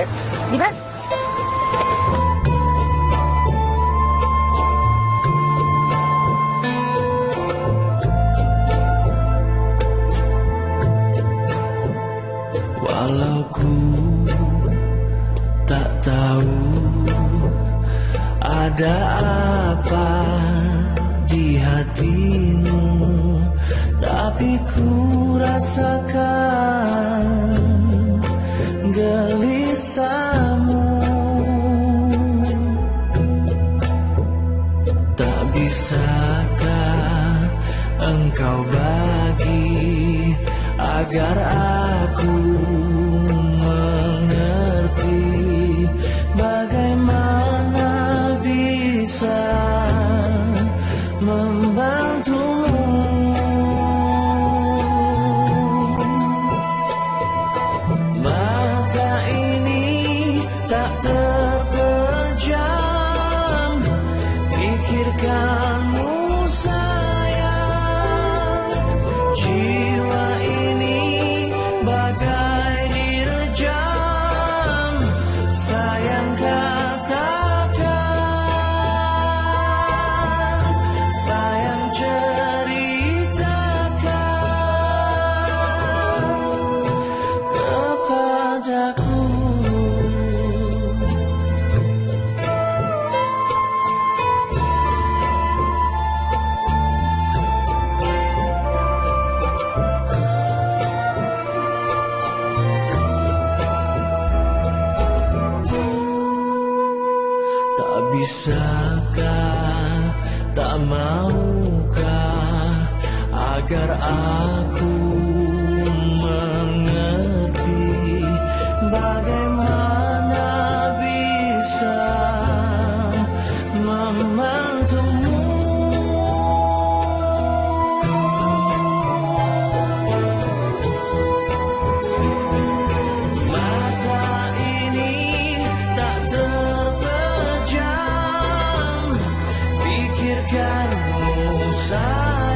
Mana? Walau ku tak tahu ada apa di hatimu Tapi ku rasakan bisakah engkau bagi agar aku God. Bisakah, tak maukah agar aku memikirkanmu sayang